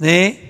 de